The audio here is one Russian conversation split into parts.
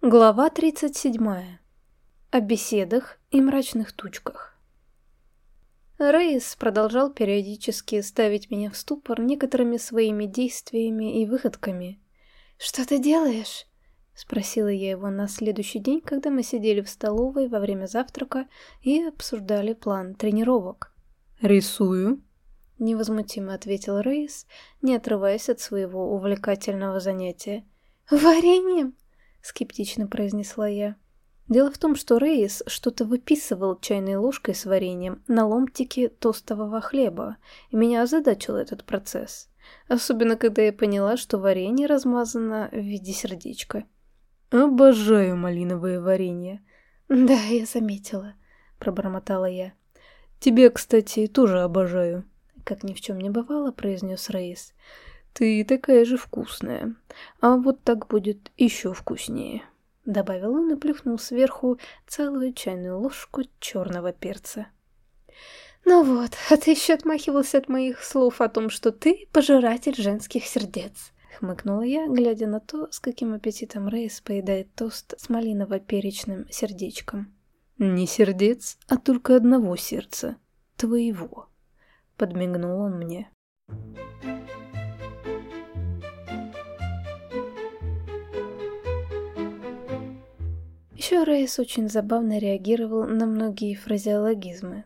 Глава 37. О беседах и мрачных тучках. Рейс продолжал периодически ставить меня в ступор некоторыми своими действиями и выходками. «Что ты делаешь?» — спросила я его на следующий день, когда мы сидели в столовой во время завтрака и обсуждали план тренировок. «Рисую», — невозмутимо ответил Рейс, не отрываясь от своего увлекательного занятия. «Вареньем?» — скептично произнесла я. Дело в том, что Рейс что-то выписывал чайной ложкой с вареньем на ломтике тостового хлеба, и меня озадачил этот процесс. Особенно, когда я поняла, что варенье размазано в виде сердечка. «Обожаю малиновое варенье». «Да, я заметила», — пробормотала я. «Тебя, кстати, тоже обожаю», — как ни в чем не бывало, произнес Рейс. «Ты такая же вкусная. А вот так будет еще вкуснее», — добавил он и плюхнул сверху целую чайную ложку черного перца. «Ну вот, а ты еще отмахивался от моих слов о том, что ты пожиратель женских сердец», — хмыкнула я, глядя на то, с каким аппетитом Рейс поедает тост с малиново-перечным сердечком. «Не сердец, а только одного сердца. Твоего», — подмигнул он мне. Еще Рейс очень забавно реагировал на многие фразеологизмы.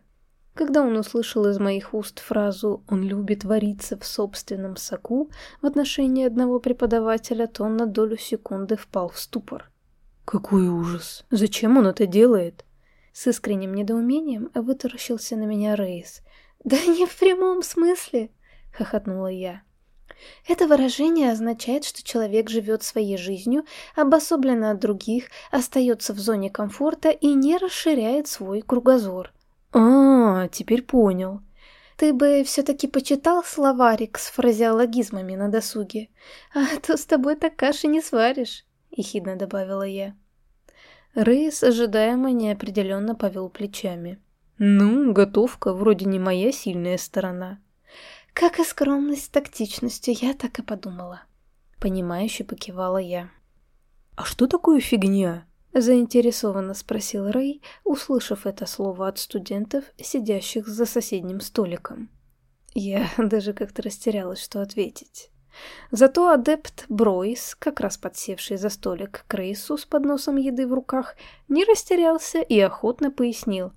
Когда он услышал из моих уст фразу «он любит вариться в собственном соку» в отношении одного преподавателя, то он на долю секунды впал в ступор. «Какой ужас! Зачем он это делает?» С искренним недоумением вытаращился на меня Рейс. «Да не в прямом смысле!» — хохотнула я. Это выражение означает, что человек живет своей жизнью, обособленно от других, остается в зоне комфорта и не расширяет свой кругозор. А, теперь понял. Ты бы все-таки почитал словарик с фразеологизмами на досуге, а то с тобой так каши не сваришь, ехидно добавила я. Рейс ожидаемо неопределенно повел плечами. Ну, готовка вроде не моя сильная сторона. Как и скромность с тактичностью, я так и подумала. Понимающе покивала я. «А что такое фигня?» Заинтересованно спросил Рэй, услышав это слово от студентов, сидящих за соседним столиком. Я даже как-то растерялась, что ответить. Зато адепт Бройс, как раз подсевший за столик к Рейсу с подносом еды в руках, не растерялся и охотно пояснил.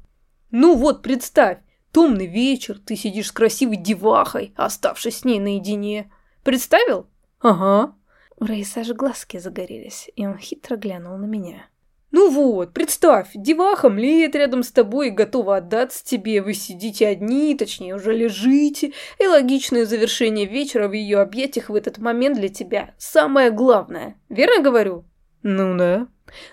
«Ну вот, представь, Томный вечер, ты сидишь с красивой девахой, оставшись с ней наедине. Представил? Ага. У Рейса аж глазки загорелись, и он хитро глянул на меня. Ну вот, представь, деваха млеет рядом с тобой и готова отдаться тебе. Вы сидите одни, точнее уже лежите, и логичное завершение вечера в ее объятиях в этот момент для тебя самое главное. Верно говорю? Ну да.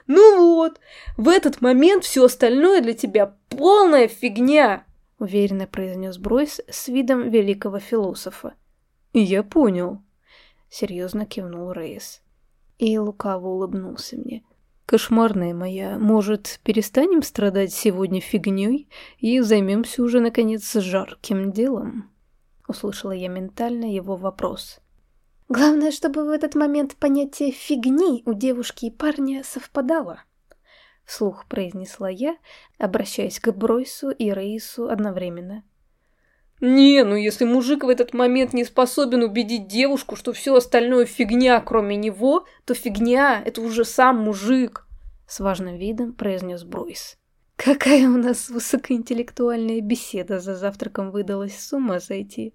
Ну вот, в этот момент все остальное для тебя полная фигня уверенно произнес Бройс с видом великого философа. «Я понял», — серьезно кивнул Рейс. И лукаво улыбнулся мне. «Кошмарная моя, может, перестанем страдать сегодня фигней и займемся уже, наконец, жарким делом?» Услышала я ментально его вопрос. «Главное, чтобы в этот момент понятие «фигни» у девушки и парня совпадало», — вслух произнесла я, обращаясь к Бройсу и Рейсу одновременно. «Не, ну если мужик в этот момент не способен убедить девушку, что все остальное фигня, кроме него, то фигня — это уже сам мужик», — с важным видом произнес Бройс. «Какая у нас высокоинтеллектуальная беседа за завтраком выдалась, с ума сойти!»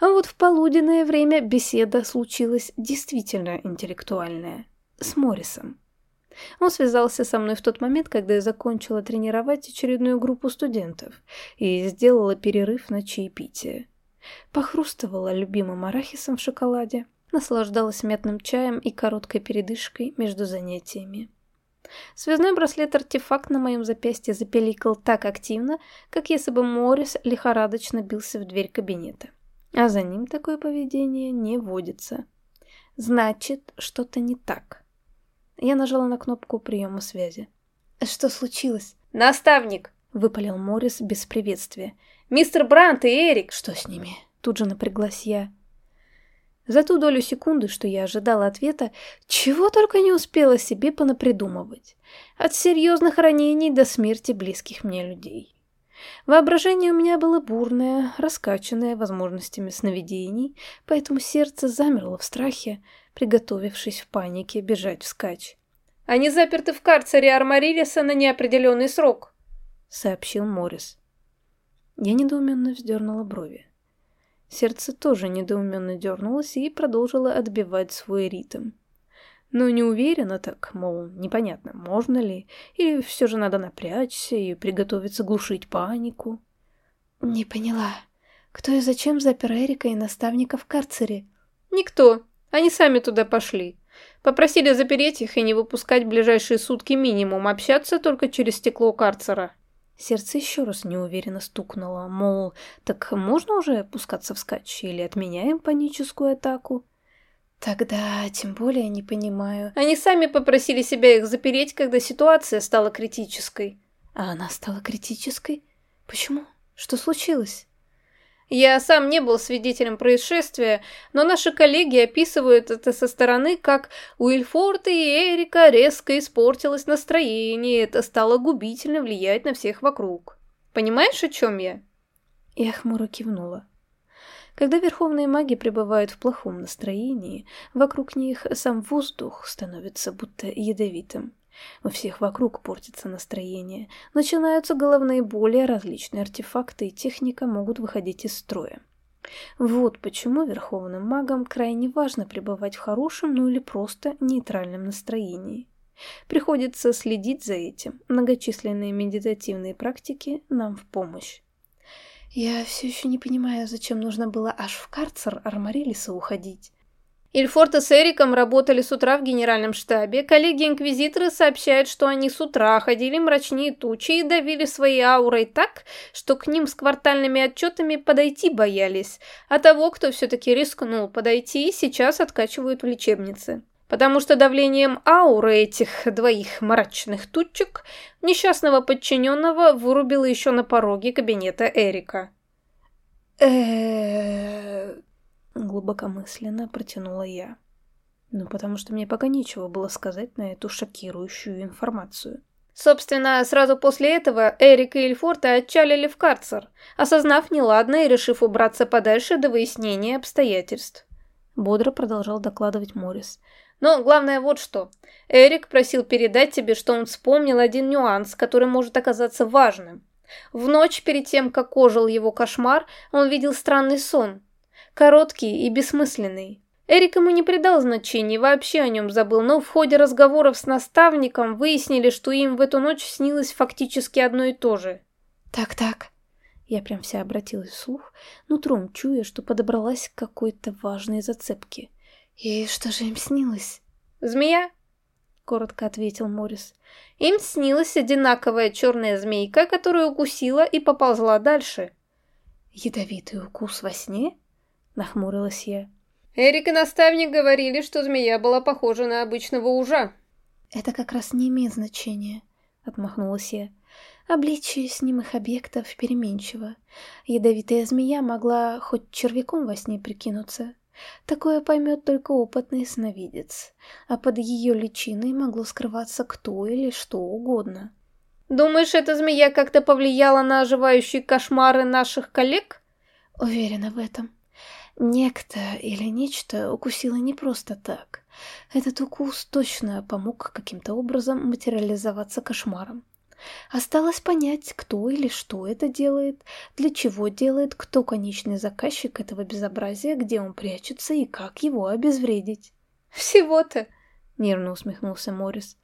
А вот в полуденное время беседа случилась действительно интеллектуальная. С Моррисом. Он связался со мной в тот момент, когда я закончила тренировать очередную группу студентов и сделала перерыв на чаепитие. Похрустывала любимым арахисом в шоколаде, наслаждалась мятным чаем и короткой передышкой между занятиями. Связной браслет-артефакт на моем запястье запеликал так активно, как если бы Моррис лихорадочно бился в дверь кабинета. А за ним такое поведение не водится. Значит, что-то не так. Я нажала на кнопку приема связи. «Что случилось?» «Наставник!» — выпалил Моррис без приветствия. «Мистер Брант и Эрик!» «Что с ними?» Тут же напряглась я. За ту долю секунды, что я ожидала ответа, чего только не успела себе понапридумывать. От серьезных ранений до смерти близких мне людей. Воображение у меня было бурное, раскачанное возможностями сновидений, поэтому сердце замерло в страхе, приготовившись в панике бежать вскачь. «Они заперты в карцере Армарилиса на неопределенный срок», — сообщил Моррис. Я недоуменно вздернула брови. Сердце тоже недоуменно дернулось и продолжило отбивать свой ритм. Но не уверена так, мол, непонятно, можно ли, или все же надо напрячься и приготовиться глушить панику. Не поняла, кто и зачем запер Эрика и наставника в карцере? Никто, они сами туда пошли. Попросили запереть их и не выпускать ближайшие сутки минимум, общаться только через стекло карцера. Сердце еще раз неуверенно стукнуло, мол, так можно уже опускаться вскачь или отменяем паническую атаку? Тогда тем более не понимаю. Они сами попросили себя их запереть, когда ситуация стала критической. А она стала критической? Почему? Что случилось? Я сам не был свидетелем происшествия, но наши коллеги описывают это со стороны, как у Ильфорта и Эрика резко испортилось настроение, и это стало губительно влиять на всех вокруг. Понимаешь, о чем я? Я хмуро кивнула. Когда верховные маги пребывают в плохом настроении, вокруг них сам воздух становится будто ядовитым. У всех вокруг портится настроение, начинаются головные боли, различные артефакты и техника могут выходить из строя. Вот почему верховным магам крайне важно пребывать в хорошем, ну или просто нейтральном настроении. Приходится следить за этим. Многочисленные медитативные практики нам в помощь. Я все еще не понимаю, зачем нужно было аж в карцер Армарилиса уходить. Ильфорта с Эриком работали с утра в генеральном штабе. Коллеги-инквизиторы сообщают, что они с утра ходили мрачнее тучи и давили своей аурой так, что к ним с квартальными отчетами подойти боялись. А того, кто все-таки рискнул подойти, сейчас откачивают в лечебнице. Потому что давлением ауры этих двоих мрачных тучек несчастного подчиненного вырубило еще на пороге кабинета Эрика. Глубокомысленно протянула я. Ну, потому что мне пока нечего было сказать на эту шокирующую информацию. Собственно, сразу после этого Эрик и Эльфорта отчалили в карцер, осознав неладное и решив убраться подальше до выяснения обстоятельств. Бодро продолжал докладывать Моррис. Но главное вот что. Эрик просил передать тебе, что он вспомнил один нюанс, который может оказаться важным. В ночь перед тем, как ожил его кошмар, он видел странный сон, Короткий и бессмысленный. Эрик ему не придал значения, вообще о нем забыл, но в ходе разговоров с наставником выяснили, что им в эту ночь снилось фактически одно и то же. «Так-так». Я прям вся обратилась вслух, нутром чуя, что подобралась к какой-то важной зацепке. «И что же им снилось?» «Змея?» — коротко ответил Морис. «Им снилась одинаковая черная змейка, которая укусила и поползла дальше». «Ядовитый укус во сне?» — нахмурилась я. Эрик и наставник говорили, что змея была похожа на обычного ужа. «Это как раз не имеет значения», — отмахнулась я. Обличие снимых объектов переменчиво. Ядовитая змея могла хоть червяком во сне прикинуться. Такое поймет только опытный сновидец, а под ее личиной могло скрываться кто или что угодно. «Думаешь, эта змея как-то повлияла на оживающие кошмары наших коллег?» «Уверена в этом», Некто или нечто укусило не просто так. Этот укус точно помог каким-то образом материализоваться кошмаром. Осталось понять, кто или что это делает, для чего делает, кто конечный заказчик этого безобразия, где он прячется и как его обезвредить. «Всего-то!» — нервно усмехнулся Морис.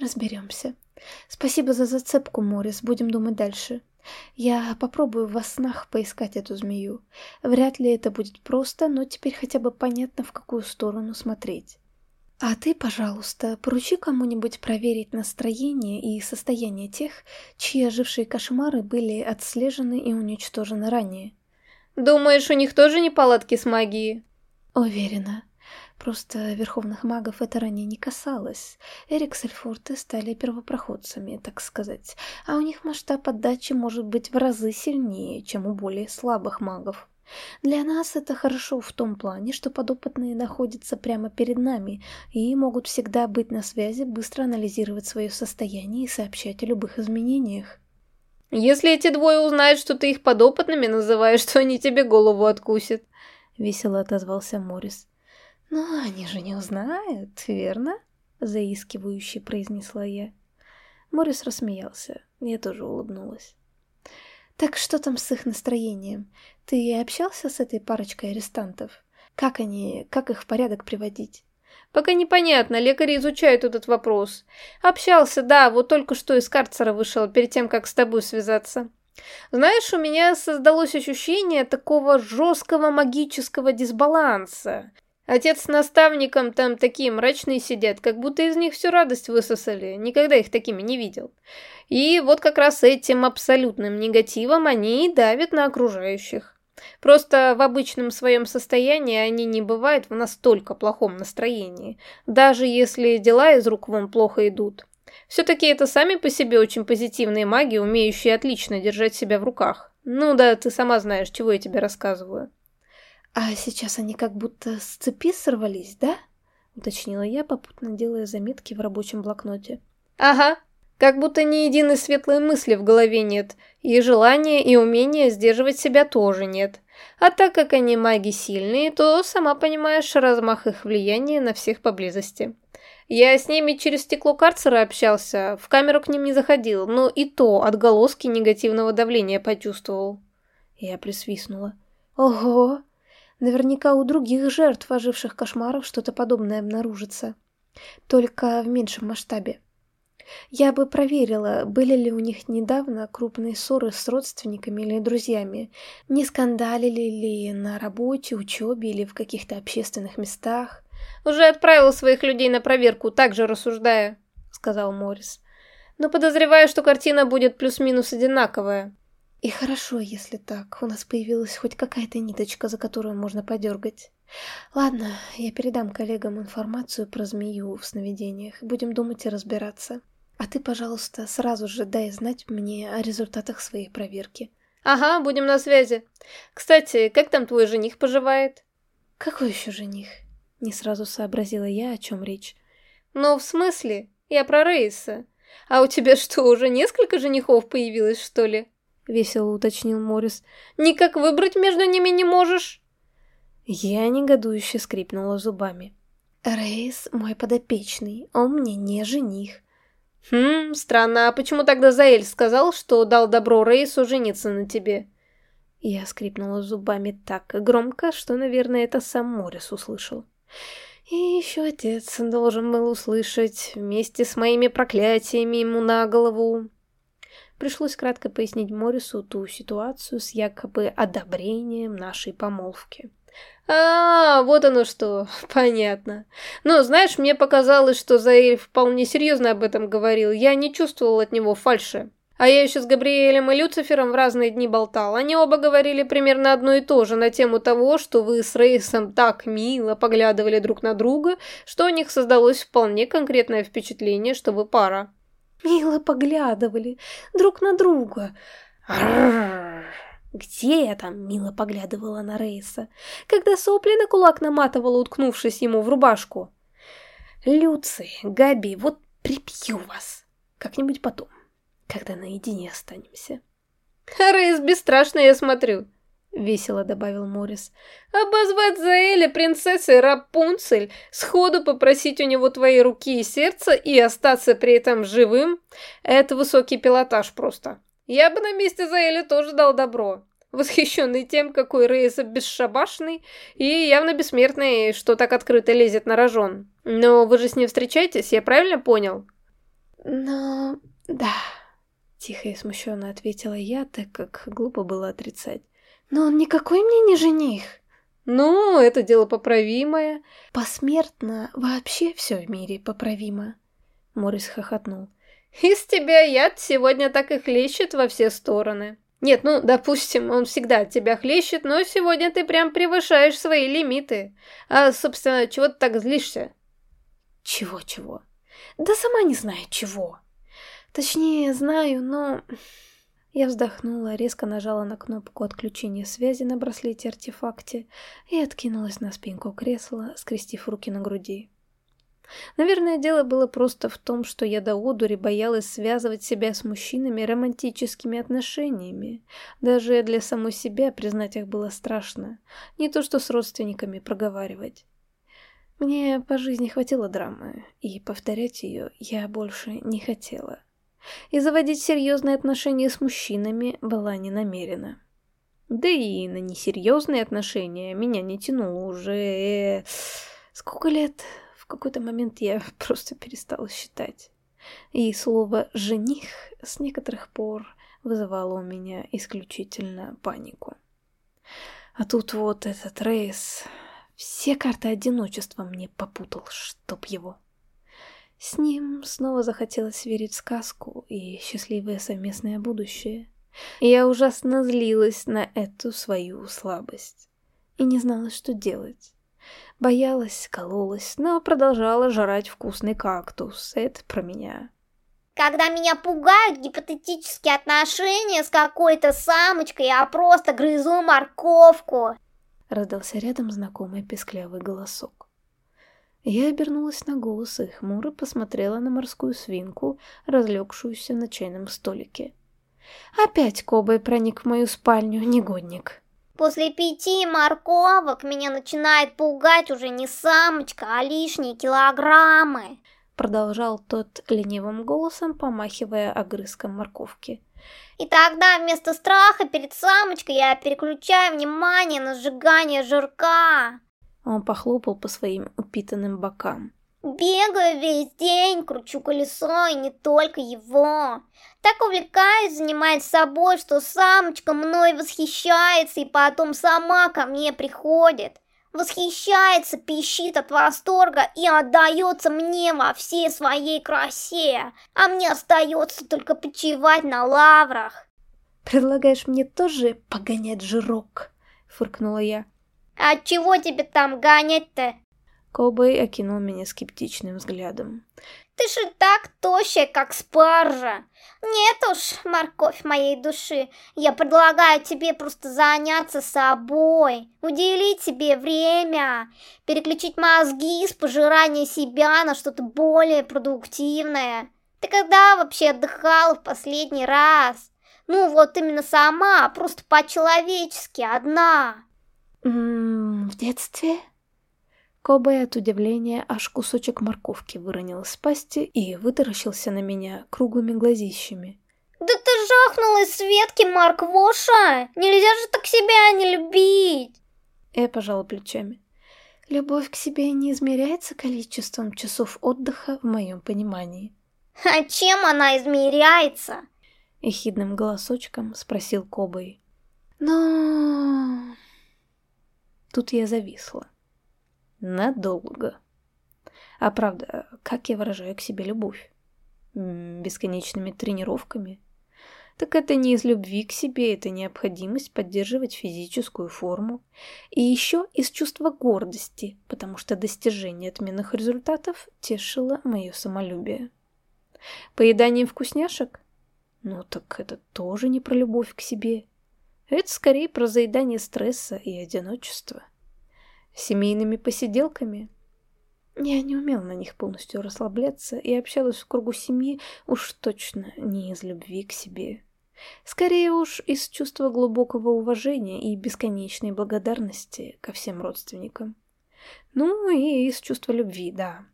«Разберемся. Спасибо за зацепку, Морис. Будем думать дальше. Я попробую во снах поискать эту змею. Вряд ли это будет просто, но теперь хотя бы понятно, в какую сторону смотреть. А ты, пожалуйста, поручи кому-нибудь проверить настроение и состояние тех, чьи ожившие кошмары были отслежены и уничтожены ранее. Думаешь, у них тоже неполадки с магией? Уверена. Просто верховных магов это ранее не касалось. Эрик с Эльфорте стали первопроходцами, так сказать, а у них масштаб отдачи может быть в разы сильнее, чем у более слабых магов. Для нас это хорошо в том плане, что подопытные находятся прямо перед нами и могут всегда быть на связи, быстро анализировать свое состояние и сообщать о любых изменениях. «Если эти двое узнают, что ты их подопытными называешь, то они тебе голову откусят», — весело отозвался Морис. «Но они же не узнают, верно?» — заискивающе произнесла я. Морис рассмеялся. Я тоже улыбнулась. «Так что там с их настроением? Ты общался с этой парочкой арестантов? Как они, как их в порядок приводить?» «Пока непонятно, лекари изучают этот вопрос. Общался, да, вот только что из карцера вышел, перед тем, как с тобой связаться. Знаешь, у меня создалось ощущение такого жесткого магического дисбаланса. Отец с наставником там такие мрачные сидят, как будто из них всю радость высосали, никогда их такими не видел. И вот как раз этим абсолютным негативом они и давят на окружающих. Просто в обычном своем состоянии они не бывают в настолько плохом настроении, даже если дела из рук вон плохо идут. Все-таки это сами по себе очень позитивные маги, умеющие отлично держать себя в руках. Ну да, ты сама знаешь, чего я тебе рассказываю. «А сейчас они как будто с цепи сорвались, да?» — уточнила я, попутно делая заметки в рабочем блокноте. «Ага, как будто ни единой светлой мысли в голове нет, и желания и умения сдерживать себя тоже нет. А так как они маги сильные, то, сама понимаешь, размах их влияния на всех поблизости. Я с ними через стекло карцера общался, в камеру к ним не заходил, но и то отголоски негативного давления почувствовал». Я присвистнула. «Ого!» Наверняка у других жертв оживших кошмаров что-то подобное обнаружится. Только в меньшем масштабе. Я бы проверила, были ли у них недавно крупные ссоры с родственниками или друзьями, не скандалили ли на работе, учебе или в каких-то общественных местах. «Уже отправил своих людей на проверку, так же рассуждая», — сказал Моррис. «Но подозреваю, что картина будет плюс-минус одинаковая». И хорошо, если так. У нас появилась хоть какая-то ниточка, за которую можно подергать. Ладно, я передам коллегам информацию про змею в сновидениях. Будем думать и разбираться. А ты, пожалуйста, сразу же дай знать мне о результатах своей проверки. Ага, будем на связи. Кстати, как там твой жених поживает? Какой еще жених? Не сразу сообразила я, о чем речь. Ну, в смысле? Я про Рейса. А у тебя что, уже несколько женихов появилось, что ли? — весело уточнил Морис. «Никак выбрать между ними не можешь?» Я негодующе скрипнула зубами. «Рейс мой подопечный, он мне не жених». «Хм, странно, а почему тогда Заэль сказал, что дал добро Рейсу жениться на тебе?» Я скрипнула зубами так громко, что, наверное, это сам Морис услышал. И еще отец должен был услышать вместе с моими проклятиями ему на голову. Пришлось кратко пояснить Морису ту ситуацию с якобы одобрением нашей помолвки. А, вот оно что, понятно. Но, знаешь, мне показалось, что Заэль вполне серьезно об этом говорил. Я не чувствовал от него фальши. А я еще с Габриэлем и Люцифером в разные дни болтал. Они оба говорили примерно одно и то же на тему того, что вы с Рейсом так мило поглядывали друг на друга, что у них создалось вполне конкретное впечатление, что вы пара. Мило поглядывали друг на друга. Где я там мило поглядывала на Рейса, когда сопли на кулак наматывала, уткнувшись ему в рубашку? Люци, Габи, вот припью вас. Как-нибудь потом, когда наедине останемся. Рейс бесстрашный, я смотрю. — весело добавил Морис. «Обозвать Заэля принцессой Рапунцель, сходу попросить у него твои руки и сердце и остаться при этом живым — это высокий пилотаж просто. Я бы на месте Заэля тоже дал добро. Восхищенный тем, какой Рейса бесшабашный и явно бессмертный, что так открыто лезет на рожон. Но вы же с ним встречаетесь, я правильно понял?» «Ну, да», — тихо и смущенно ответила я, так как глупо было отрицать. Но он никакой мне не жених. Ну, это дело поправимое. Посмертно вообще все в мире поправимо. Морис хохотнул. Из тебя яд сегодня так и хлещет во все стороны. Нет, ну, допустим, он всегда от тебя хлещет, но сегодня ты прям превышаешь свои лимиты. А, собственно, чего ты так злишься? Чего-чего? Да сама не знаю чего. Точнее, знаю, но... Я вздохнула, резко нажала на кнопку отключения связи на браслете-артефакте и откинулась на спинку кресла, скрестив руки на груди. Наверное, дело было просто в том, что я до одури боялась связывать себя с мужчинами романтическими отношениями. Даже для самой себя признать их было страшно. Не то что с родственниками проговаривать. Мне по жизни хватило драмы, и повторять ее я больше не хотела и заводить серьезные отношения с мужчинами была не намерена. Да и на несерьезные отношения меня не тянуло уже... Э, сколько лет? В какой-то момент я просто перестала считать. И слово «жених» с некоторых пор вызывало у меня исключительно панику. А тут вот этот рейс... Все карты одиночества мне попутал, чтоб его. С ним снова захотелось верить в сказку и счастливое совместное будущее. И я ужасно злилась на эту свою слабость. И не знала, что делать. Боялась, кололась, но продолжала жрать вкусный кактус. Это про меня. Когда меня пугают гипотетические отношения с какой-то самочкой, я просто грызу морковку. Раздался рядом знакомый песклявый голосок. Я обернулась на голос и хмуро посмотрела на морскую свинку, разлегшуюся на чайном столике. Опять Кобай проник в мою спальню, негодник. После пяти морковок меня начинает пугать уже не самочка, а лишние килограммы. Продолжал тот ленивым голосом, помахивая огрызком морковки. И тогда вместо страха перед самочкой я переключаю внимание на сжигание жирка. Он похлопал по своим упитанным бокам. Бегаю весь день, кручу колесо, и не только его. Так увлекаюсь, занимаясь собой, что самочка мной восхищается и потом сама ко мне приходит. Восхищается, пищит от восторга и отдается мне во всей своей красе. А мне остается только почивать на лаврах. «Предлагаешь мне тоже погонять жирок?» — фыркнула я. А чего тебе там гонять-то? Кобей окинул меня скептичным взглядом. Ты же так тощая, как спаржа. Нет уж, морковь моей души, я предлагаю тебе просто заняться собой, уделить себе время, переключить мозги с пожирания себя на что-то более продуктивное. Ты когда вообще отдыхала в последний раз? Ну вот именно сама, просто по-человечески, одна. М -м, в детстве? Кобай от удивления аж кусочек морковки выронил из пасти и вытаращился на меня круглыми глазищами. Да ты жахнула из Светки, Марквоша! Нельзя же так себя не любить! Я пожала плечами. Любовь к себе не измеряется количеством часов отдыха в моем понимании. А чем она измеряется? Ехидным голосочком спросил Кобай. Но... Тут я зависла. Надолго. А правда, как я выражаю к себе любовь? Бесконечными тренировками? Так это не из любви к себе, это необходимость поддерживать физическую форму. И еще из чувства гордости, потому что достижение отменных результатов тешило мое самолюбие. Поеданием вкусняшек? Ну так это тоже не про любовь к себе. Это скорее про заедание стресса и одиночества. Семейными посиделками? Я не умел на них полностью расслабляться и общалась в кругу семьи уж точно не из любви к себе. Скорее уж из чувства глубокого уважения и бесконечной благодарности ко всем родственникам. Ну и из чувства любви, да.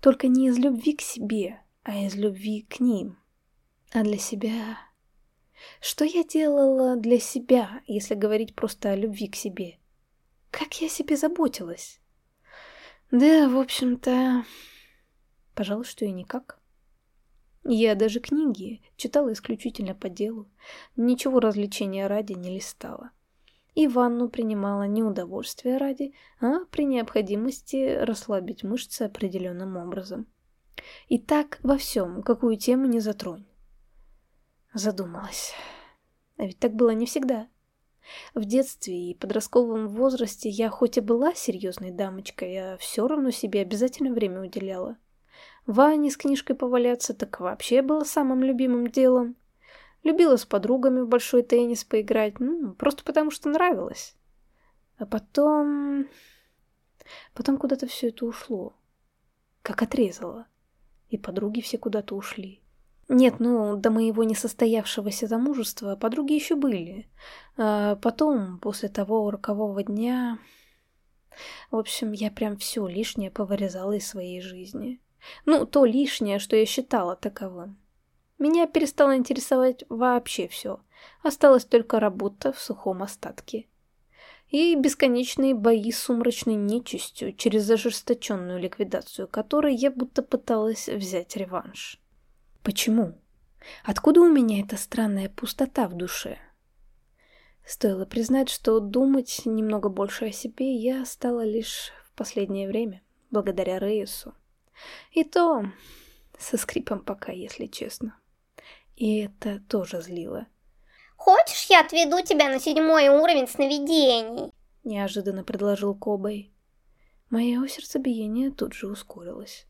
Только не из любви к себе, а из любви к ним. А для себя что я делала для себя, если говорить просто о любви к себе? Как я о себе заботилась? Да, в общем-то, пожалуй, что и никак. Я даже книги читала исключительно по делу, ничего развлечения ради не листала. И ванну принимала не удовольствие ради, а при необходимости расслабить мышцы определенным образом. И так во всем, какую тему не затронь. Задумалась. А ведь так было не всегда. В детстве и подростковом возрасте я хоть и была серьезной дамочкой, а все равно себе обязательно время уделяла. Ване с книжкой поваляться так вообще было самым любимым делом. Любила с подругами в большой теннис поиграть, ну, просто потому что нравилось. А потом... Потом куда-то все это ушло. Как отрезало. И подруги все куда-то ушли. Нет, ну, до моего несостоявшегося замужества подруги еще были. А потом, после того рокового дня... В общем, я прям все лишнее повырезала из своей жизни. Ну, то лишнее, что я считала таковым. Меня перестало интересовать вообще все. Осталась только работа в сухом остатке. И бесконечные бои с сумрачной нечистью через ожесточенную ликвидацию которой я будто пыталась взять реванш. Почему? Откуда у меня эта странная пустота в душе? Стоило признать, что думать немного больше о себе я стала лишь в последнее время, благодаря Рейсу. И то со скрипом пока, если честно. И это тоже злило. «Хочешь, я отведу тебя на седьмой уровень сновидений?» Неожиданно предложил Кобай. Мое сердцебиение тут же ускорилось.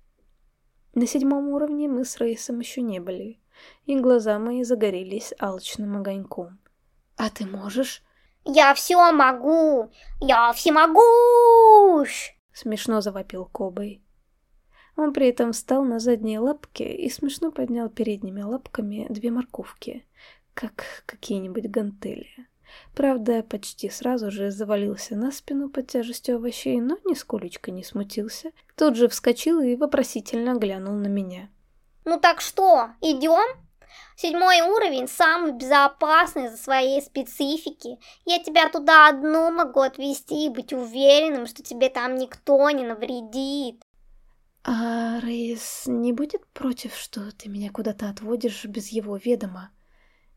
На седьмом уровне мы с Рейсом еще не были, и глаза мои загорелись алчным огоньком. «А ты можешь?» «Я все могу! Я всемогущ!» Смешно завопил Кобай. Он при этом встал на задние лапки и смешно поднял передними лапками две морковки, как какие-нибудь гантели. Правда, почти сразу же завалился на спину под тяжестью овощей, но нисколечко не смутился. Тут же вскочил и вопросительно глянул на меня. «Ну так что, идем?» Седьмой уровень самый безопасный за своей специфики. Я тебя туда одну могу отвезти и быть уверенным, что тебе там никто не навредит. А Рейс не будет против, что ты меня куда-то отводишь без его ведома?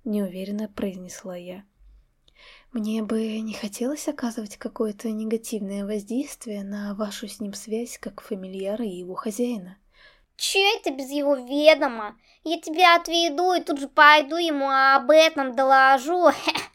Неуверенно произнесла я. Мне бы не хотелось оказывать какое-то негативное воздействие на вашу с ним связь как фамильяра и его хозяина. Че это без его ведома? Я тебя отведу и тут же пойду ему об этом доложу.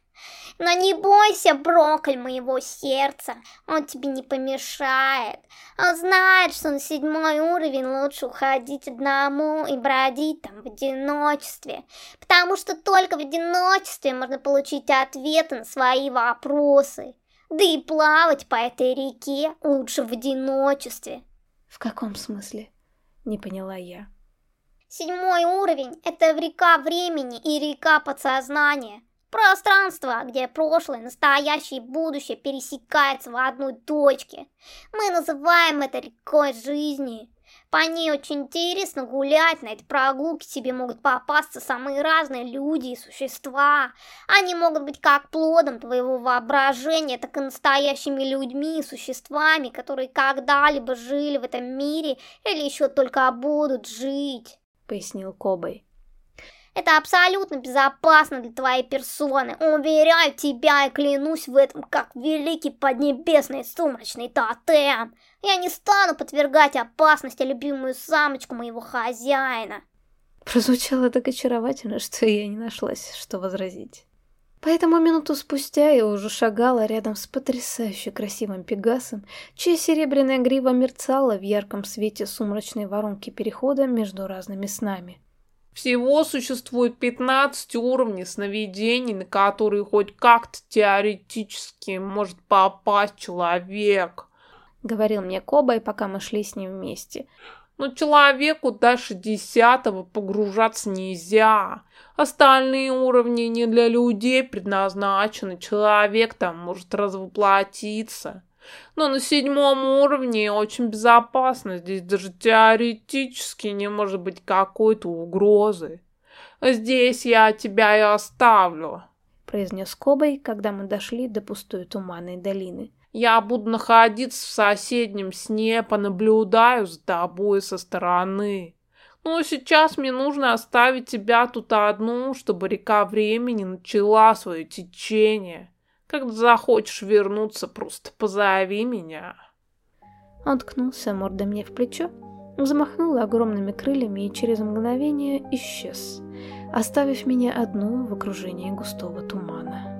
Но не бойся, брокколь моего сердца, он тебе не помешает. Он знает, что на седьмой уровень лучше уходить одному и бродить там в одиночестве. Потому что только в одиночестве можно получить ответы на свои вопросы. Да и плавать по этой реке лучше в одиночестве. В каком смысле? Не поняла я. Седьмой уровень – это река времени и река подсознания. Пространство, где прошлое, настоящее и будущее пересекаются в одной точке. Мы называем это рекой жизни. По ней очень интересно гулять, на этой прогулке тебе могут попасться самые разные люди и существа. Они могут быть как плодом твоего воображения, так и настоящими людьми и существами, которые когда-либо жили в этом мире или еще только будут жить, пояснил Кобой. Это абсолютно безопасно для твоей персоны. Уверяю тебя и клянусь в этом, как великий поднебесный сумрачный тотем. Я не стану подвергать опасности любимую самочку моего хозяина. Прозвучало так очаровательно, что я не нашлась, что возразить. Поэтому минуту спустя я уже шагала рядом с потрясающе красивым пегасом, чья серебряная грива мерцала в ярком свете сумрачной воронки перехода между разными снами. Всего существует 15 уровней сновидений, на которые хоть как-то теоретически может попасть человек. Говорил мне Кобай, пока мы шли с ним вместе. Но человеку дальше десятого погружаться нельзя. Остальные уровни не для людей предназначены. Человек там может развоплотиться. Но на седьмом уровне очень безопасно. Здесь даже теоретически не может быть какой-то угрозы. Здесь я тебя и оставлю, произнес Кобой, когда мы дошли до пустой туманной долины. Я буду находиться в соседнем сне, понаблюдаю за тобой со стороны. Но сейчас мне нужно оставить тебя тут одну, чтобы река времени начала свое течение. Когда захочешь вернуться, просто позови меня. Он ткнулся мордой мне в плечо, замахнул огромными крыльями и через мгновение исчез, оставив меня одну в окружении густого тумана.